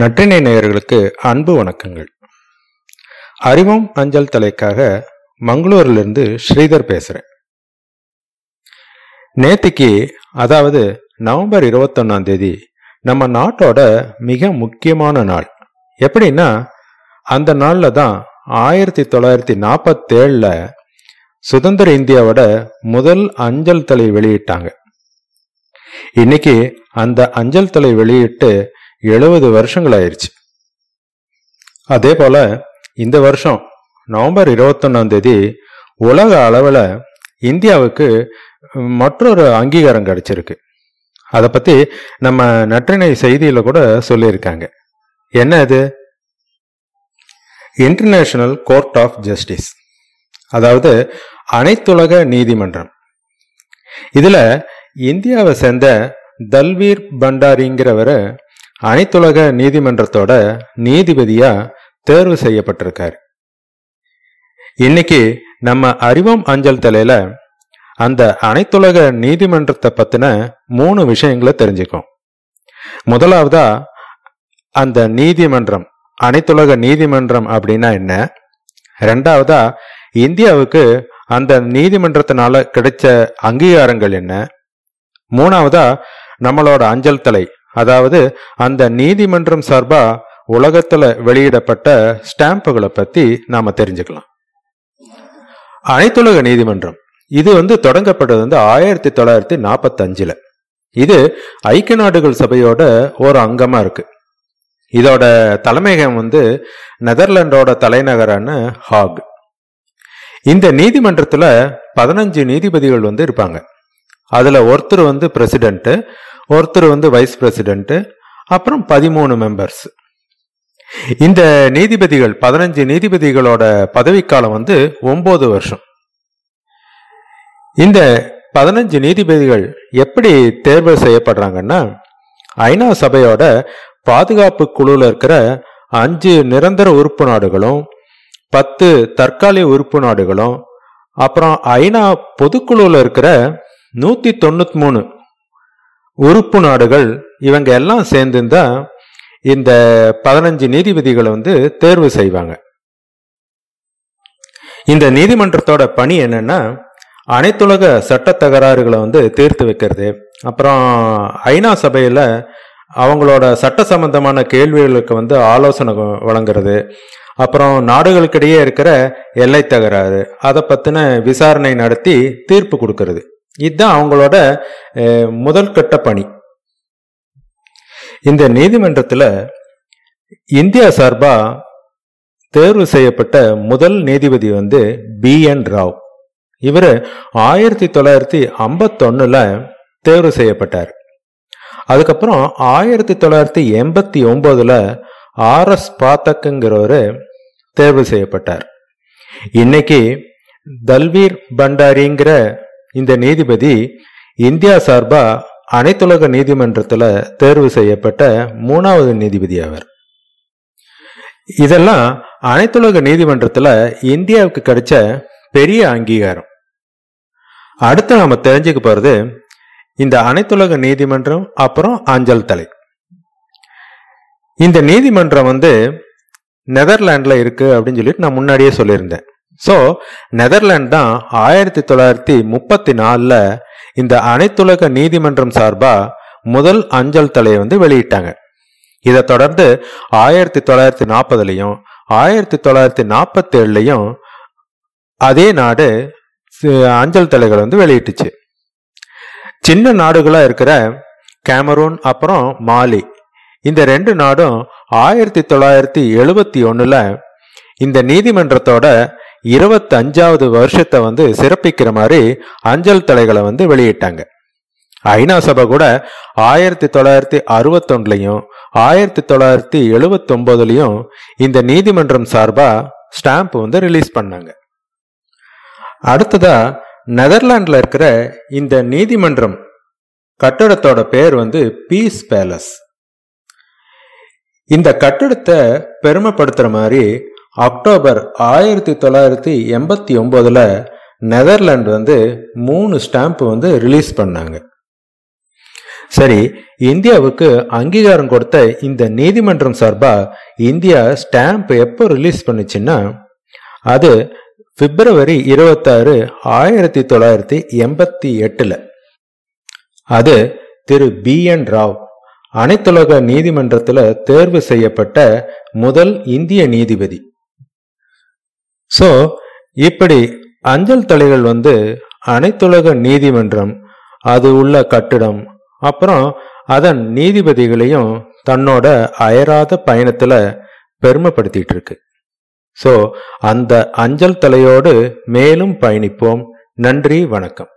நற்றினை நேயர்களுக்கு அன்பு வணக்கங்கள். அறிவோம் அஞ்சல் தலைக்காக மங்களூரிலிருந்து ஸ்ரீதர் பேசுகிறேன் நேத்திக்கு அதாவது நவம்பர் இருபத்தொன்னாம் தேதி நம்ம நாட்டோட மிக முக்கியமான நாள். எப்படின்னா அந்த நாளில் தான் ஆயிரத்தி தொள்ளாயிரத்தி நாற்பத்தேழில் சுதந்திர இந்தியாவோட முதல் அஞ்சல் தலை வெளியிட்டாங்க. இன்னைக்கு அந்த அஞ்சல் தலை வெளியிட்டு எழுபது வருஷங்கள் ஆயிடுச்சு அதே போல இந்த வருஷம் நவம்பர் இருபத்தொன்னாம் தேதி உலக அளவில் இந்தியாவுக்கு மற்றொரு அங்கீகாரம் கிடைச்சிருக்கு. அதை பற்றி நம்ம நற்றினை செய்தியில் கூட சொல்லியிருக்காங்க. என்ன அது? இன்டர்நேஷனல் கோர்ட் ஆஃப் ஜஸ்டிஸ் அதாவது அனைத்துலக நீதிமன்றம். இதில் இந்தியாவை சேர்ந்த தல்வீர் பண்டாரிங்கிறவரை அனைத்துலக நீதிமன்றத்தோட நீதிபதியா தேர்வு செய்யப்பட்டிருக்காரு. இன்னைக்கு நம்ம அறிவோம் அஞ்சல் தலையில அந்த அனைத்துலக நீதிமன்றத்தை பத்தின மூணு விஷயங்களை தெரிஞ்சுக்கும். முதலாவதா அந்த நீதிமன்றம் அனைத்துலக நீதிமன்றம் அப்படின்னா என்ன? ரெண்டாவதா இந்தியாவுக்கு அந்த நீதிமன்றத்தினால கிடைச்ச அங்கீகாரங்கள் என்ன? மூணாவதா நம்மளோட அஞ்சல் தலை அதாவது அந்த நீதிமன்றம் சார்பா உலகத்துல வெளியிடப்பட்ட ஸ்டாம்புகளை பத்தி நாம தெரிஞ்சுக்கலாம். அனைத்துலக நீதிமன்றம். இது வந்து தொடங்கப்பட்டது வந்து ஆயிரத்தி தொள்ளாயிரத்தி நாற்பத்தி அஞ்சுல இது ஐக்கிய நாடுகள் சபையோட ஒரு அங்கமா இருக்கு. இதோட தலைமையகம் வந்து நெதர்லாண்டோட தலைநகரான ஹாக். இந்த நீதிமன்றத்துல பதினஞ்சு நீதிபதிகள் வந்து இருப்பாங்க. அதுல ஒருத்தர் வந்து பிரசிடென்ட் ஒருத்தர் வந்து வைஸ் பிரசிடென்ட்டு அப்புறம் பதிமூணு மெம்பர்ஸ் இந்த நீதிபதிகள் பதினஞ்சு நீதிபதிகளோட பதவிக்காலம் வந்து ஒன்பது வருஷம். இந்த பதினஞ்சு நீதிபதிகள் எப்படி தேர்வு செய்யப்படுறாங்கன்னா ஐநா சபையோட பாதுகாப்பு குழுவில் இருக்கிற அஞ்சு நிரந்தர உறுப்பு நாடுகளும் பத்து தற்காலிக உறுப்பு நாடுகளும் அப்புறம் ஐநா பொதுக்குழுவில் இருக்கிற நூற்றி தொண்ணூத்தி மூணு உறுப்பு நாடுகள் இவங்க எல்லாம் சேர்ந்துருந்தா இந்த பதினஞ்சு நீதிபதிகளை வந்து தேர்வு செய்வாங்க. இந்த நீதிமன்றத்தோட பணி என்னன்னா அனைத்துலக சட்ட தகராறுகளை வந்து தீர்த்து வைக்கிறது. அப்புறம் ஐநா சபையில அவங்களோட சட்ட சம்பந்தமான கேள்விகளுக்கு வந்து ஆலோசனை வழங்குறது. அப்புறம் நாடுகளுக்கிடையே இருக்கிற எல்லை தகராறு அதை பத்தின விசாரணை நடத்தி தீர்ப்பு கொடுக்கறது. இதுதான் அவங்களோட முதல் கட்ட பணி. இந்த நீதிமன்றத்தில் இந்தியா சார்பா தேர்வு செய்யப்பட்ட முதல் நீதிபதி வந்து பி. என். ராவ். இவர் ஆயிரத்தி தொள்ளாயிரத்தி ஐம்பத்தொன்னுல தேர்வு செய்யப்பட்டார். அதுக்கப்புறம் ஆயிரத்தி தொள்ளாயிரத்தி எண்பத்தி ஒன்பதுல ஆர். எஸ். பாத்தக்குங்கிறவர் தேர்வு செய்யப்பட்டார். இன்னைக்கு தல்வீர் பண்டாரிங்கிற இந்த நீதிபதி இந்தியா சார்பா அனைத்துலக நீதிமன்றத்தில் தேர்வு செய்யப்பட்ட மூணாவது நீதிபதி அவர். இதெல்லாம் அனைத்துலக நீதிமன்றத்தில் இந்தியாவுக்கு கிடைச்ச பெரிய அங்கீகாரம். அடுத்து நம்ம தெரிஞ்சுக்க போகிறது இந்த அனைத்துலக நீதிமன்றம் அப்புறம் அஞ்சல் தலை. இந்த நீதிமன்றம் வந்து நெதர்லாண்டில் இருக்குது அப்படின்னு சொல்லிட்டு நான் முன்னாடியே சொல்லியிருந்தேன். ஸோ நெதர்லாண்ட் தான் ஆயிரத்தி தொள்ளாயிரத்தி முப்பத்தி நாலில் இந்த அனைத்துலக நீதிமன்றம் சார்பாக முதல் அஞ்சல் தலையை வந்து வெளியிட்டாங்க. இதை தொடர்ந்து ஆயிரத்தி தொள்ளாயிரத்தி நாற்பதுலையும் ஆயிரத்தி தொள்ளாயிரத்தி நாற்பத்தேழுலையும் அதே நாடு அஞ்சல் தலைகள் வந்து வெளியிட்டுச்சு. சின்ன நாடுகளாக இருக்கிற கேமரூன் அப்புறம் மாலி இந்த ரெண்டு நாடும் ஆயிரத்தி தொள்ளாயிரத்தி எழுபத்தி ஒன்றில் இந்த நீதிமன்றத்தோட இருபத்தி அஞ்சாவது வருஷத்தை வந்து சிறப்பிக்கிற மாதிரி அஞ்சல் தலைகளை வந்து வெளியிட்டாங்க. ஐநா சபை கூட ஆயிரத்தி தொள்ளாயிரத்தி அறுபத்தொன்னுலையும் ஆயிரத்தி தொள்ளாயிரத்தி எழுபத்தி இந்த நீதிமன்றம் சார்பா ஸ்டாம்ப் வந்து ரிலீஸ் பண்ணாங்க. அடுத்ததா நெதர்லாண்டில் இருக்கிற இந்த நீதிமன்றம் கட்டடத்தோட பேர் வந்து பீஸ் பேலஸ். இந்த கட்டடத்தை பெருமைப்படுத்துற மாதிரி அக்டோபர் ஆயிரத்தி தொள்ளாயிரத்தி எண்பத்தி ஒன்பதுல நெதர்லாண்ட் வந்து மூணு ஸ்டாம்ப் வந்து ரிலீஸ் பண்ணாங்க. சரி இந்தியாவுக்கு அங்கீகாரம் கொடுத்த இந்த நீதிமன்றம் சார்பா இந்தியா ஸ்டாம்ப் எப்போ ரிலீஸ் பண்ணுச்சுன்னா அது பிப்ரவரி இருபத்தாறு ஆயிரத்தி தொள்ளாயிரத்தி எண்பத்தி எட்டுல. அது திரு பி என் ராவ் அனைத்துலக நீதிமன்றத்தில் தேர்வு செய்யப்பட்ட முதல் இந்திய நீதிபதி. ஸோ இப்படி அஞ்சல் தலைகள் வந்து அனைத்துலக நீதிமன்றம் அது உள்ள கட்டிடம் அப்புறம் அதன் நீதிபதிகளையும் தன்னோட அயராத பயணத்துல பெருமைப்படுத்திட்டு இருக்கு ஸோ அந்த அஞ்சல் தலையோடு மேலும் பயணிப்போம். நன்றி வணக்கம்.